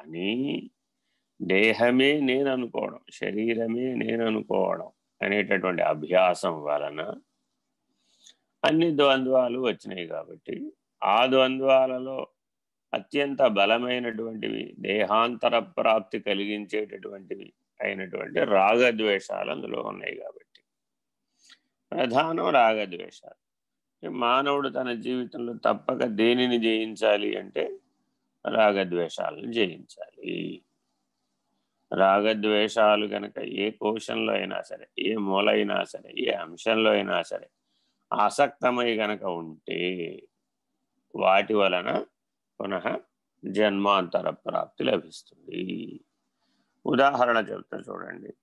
కానీ దేహమే నేను అనుకోవడం శరీరమే నేను అనుకోవడం అనేటటువంటి అభ్యాసం వలన అన్ని ద్వంద్వాలు వచ్చినాయి కాబట్టి ఆ ద్వంద్వాలలో అత్యంత బలమైనటువంటివి దేహాంతర ప్రాప్తి కలిగించేటటువంటివి అయినటువంటి రాగద్వేషాలు అందులో ఉన్నాయి కాబట్టి. ప్రధానం రాగద్వేషాలు. మానవుడు తన జీవితంలో తప్పక దేనిని జయించాలి అంటే రాగద్వేషాలను జయించాలి. రాగద్వేషాలు కనుక ఏ కోశంలో అయినా సరే ఏ మూల అయినా సరే ఏ అంశంలో అయినా సరే ఆసక్తమై గనక ఉంటే వాటి వలన పునః జన్మాంతర ప్రాప్తి లభిస్తుంది. ఉదాహరణ చెప్తా చూడండి.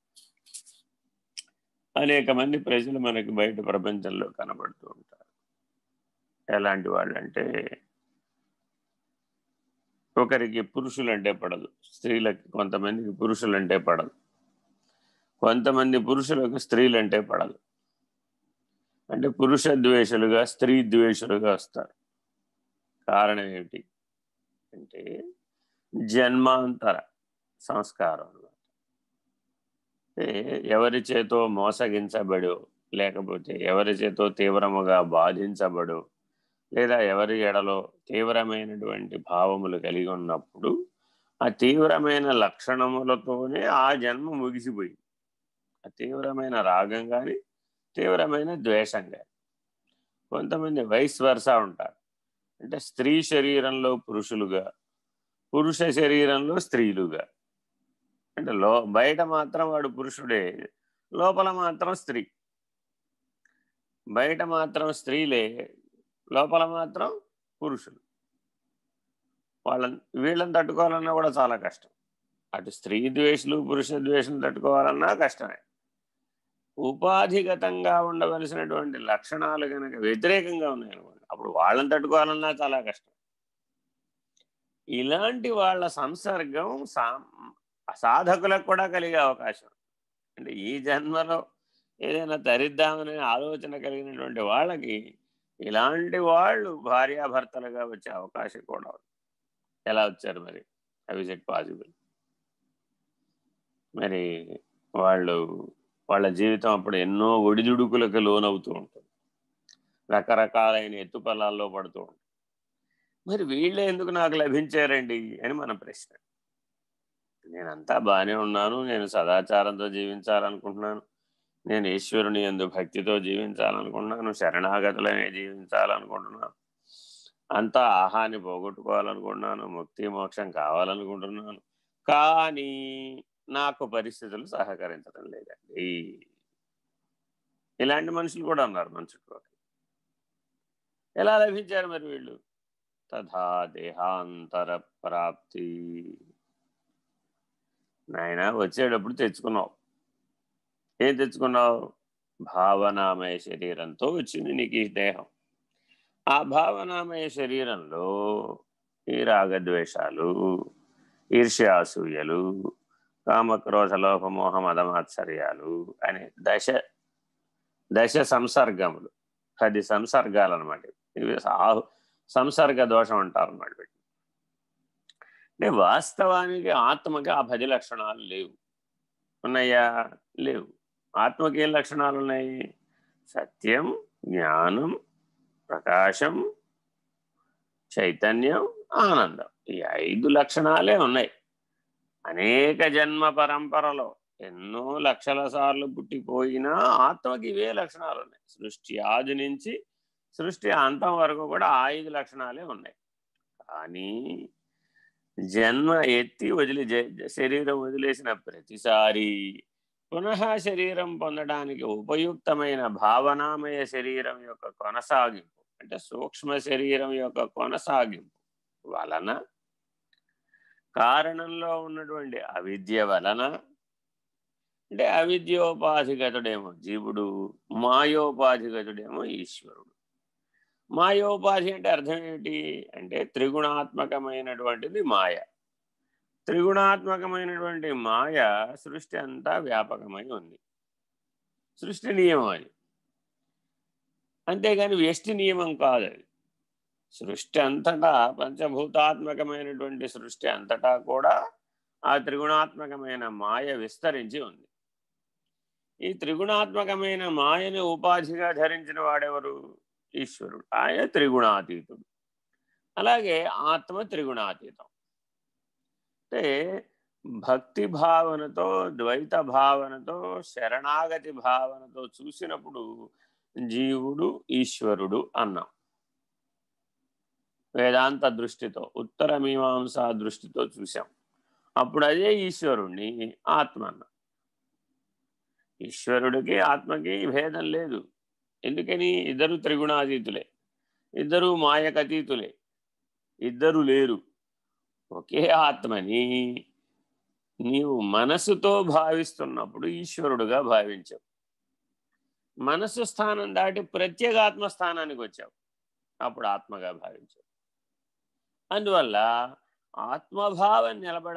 అనేక మంది ప్రజలు మనకి బయట ప్రపంచంలో కనబడుతూ ఉంటారు. ఎలాంటి వాళ్ళంటే ఒకరికి పురుషులంటే పడదు. స్త్రీలకి కొంతమందికి పురుషులంటే పడదు. కొంతమంది పురుషులకు స్త్రీలంటే పడదు. అంటే పురుష ద్వేషులుగా స్త్రీ ద్వేషులుగా వస్తారు. కారణం ఏమిటి? అంటే జన్మాంతర సంస్కారం ఎవరి చేతో మోసగించబడు లేకపోతే ఎవరి చేతో తీవ్రముగా బాధించబడు లేదా ఎవరి ఎడలో తీవ్రమైనటువంటి భావములు కలిగి ఉన్నప్పుడు ఆ తీవ్రమైన లక్షణములతోనే ఆ జన్మ ముగిసిపోయింది. ఆ తీవ్రమైన రాగం కానీ తీవ్రమైన ద్వేషం కానీ కొంతమంది వయస్ వరుస ఉంటారు. అంటే స్త్రీ శరీరంలో పురుషులుగా పురుష శరీరంలో స్త్రీలుగా. అంటే లో బయట మాత్రం వాడు పురుషుడే లోపల మాత్రం స్త్రీ. బయట మాత్రం స్త్రీలే లోపల మాత్రం పురుషులు. వాళ్ళని వీళ్ళని తట్టుకోవాలన్నా కూడా చాలా కష్టం. అటు స్త్రీ ద్వేషులు పురుష ద్వేషం తట్టుకోవాలన్నా కష్టమే. ఉపాధిగతంగా ఉండవలసినటువంటి లక్షణాలు కనుక వ్యతిరేకంగా ఉన్నాయనుకోండి అప్పుడు వాళ్ళని తట్టుకోవాలన్నా చాలా కష్టం. ఇలాంటి వాళ్ళ సంసర్గం సాధకులకు కూడా కలిగే అవకాశం. అంటే ఈ జన్మలో ఏదైనా తరిద్దామనే ఆలోచన కలిగినటువంటి వాళ్ళకి ఇలాంటి వాళ్ళు భార్యాభర్తలుగా వచ్చే అవకాశం కూడా ఉంది. ఎలా వచ్చారు మరి? అవి ఇట్ పాసిబుల్? మరి వాళ్ళు వాళ్ళ జీవితం అప్పుడు ఎన్నో ఒడిదుడుకులకు లోనవుతూ ఉంటుంది. రకరకాలైన ఎత్తుపల్లాల్లో పడుతూ ఉంటుంది. మరి వీళ్ళే ఎందుకు నాకు లభించారండి అని మన ప్రశ్న. నేనంతా బాగానే ఉన్నాను నేను సదాచారంతో జీవించాలనుకుంటున్నాను. నేను ఈశ్వరుని ఎందు భక్తితో జీవించాలనుకుంటున్నాను శరణాగతులనే జీవించాలనుకుంటున్నాను. అంతా ఆహాన్ని పోగొట్టుకోవాలనుకుంటున్నాను ముక్తి మోక్షం కావాలనుకుంటున్నాను. కానీ నాకు పరిస్థితులు సహకరించడం లేదండి. ఇలాంటి మనుషులు కూడా ఉన్నారు మన చుట్టుపక్కల. ఎలా లభించారు మరి వీళ్ళు? తథా దేహాంతర ప్రాప్తి. నాయన వచ్చేటప్పుడు తెచ్చుకున్నావు. ఏం తెచ్చుకున్నావు? భావనామయ శరీరంతో వచ్చింది నీకు ఈ దేహం. ఆ భావనామయ శరీరంలో ఈ రాగద్వేషాలు ఈర్ష్యాసూయలు కామక్రోధ లోపమోహ మదమాత్సర్యాలు అనే దశ దశ సంసర్గములు. పది సంసర్గాలు అనమాట ఇవి ఆహు సంసర్గ దోషం అంటారు అన్నమాట అంటే వాస్తవానికి ఆత్మకి ఆ పది లక్షణాలు లేవు. ఉన్నాయా? లేవు. ఆత్మకి ఏం లక్షణాలు ఉన్నాయి. సత్యం జ్ఞానం ప్రకాశం చైతన్యం ఆనందం. ఈ ఐదు లక్షణాలే ఉన్నాయి. అనేక జన్మ పరంపరలో ఎన్నో లక్షల సార్లు పుట్టిపోయినా ఆత్మకి ఇవే లక్షణాలు ఉన్నాయి. సృష్టి ఆది నుంచి సృష్టి అంతం వరకు కూడా ఐదు లక్షణాలే ఉన్నాయి. కానీ జన్మ ఎత్తి వదిలి శరీరం వదిలేసిన ప్రతిసారి పునః శరీరం పొందడానికి ఉపయుక్తమైన భావనామయ శరీరం యొక్క కొనసాగింపు అంటే సూక్ష్మ శరీరం యొక్క కొనసాగింపు వలన కారణంలో ఉన్నటువంటి అవిద్య వలన అంటే అవిద్యోపాధిగతుడేమో జీవుడు మాయోపాధిగతుడేమో ఈశ్వరుడు. మాయోపాధి అంటే అర్థం ఏమిటి అంటే త్రిగుణాత్మకమైనటువంటిది మాయ. త్రిగుణాత్మకమైనటువంటి మాయ సృష్టి అంతా వ్యాపకమై ఉంది. సృష్టి నియమం అది. అంతేగాని వ్యష్టి నియమం కాదు అది. సృష్టి అంతటా పంచభూతాత్మకమైనటువంటి సృష్టి అంతటా కూడా ఆ త్రిగుణాత్మకమైన మాయ విస్తరించి ఉంది. ఈ త్రిగుణాత్మకమైన మాయని ఉపాధిగా ధరించిన వాడెవరు? ఈశ్వరుడు. ఆయన త్రిగుణాతీతుడు. అలాగే ఆత్మ త్రిగుణాతీతం. అంటే భక్తి భావనతో ద్వైత భావనతో శరణాగతి భావనతో చూసినప్పుడు జీవుడు ఈశ్వరుడు అన్నాం. వేదాంత దృష్టితో ఉత్తర మీమాంసా దృష్టితో చూసాం అప్పుడు అదే ఈశ్వరుణ్ణి ఆత్మ అన్నాం. ఈశ్వరుడికి ఆత్మకి భేదం లేదు. ఎందుకని? ఇద్దరు త్రిగుణాతీతులే. ఇద్దరు మాయకతీతులే. ఇద్దరు లేరు. ఒకే ఆత్మని నీవు మనసుతో భావిస్తున్నప్పుడు ఈశ్వరుడుగా భావించావు. మనసు స్థానం దాటి ప్రత్యేగాత్మ స్థానానికి వచ్చావు. అప్పుడు ఆత్మగా భావించావు. అందువల్ల ఆత్మభావం నిలబడ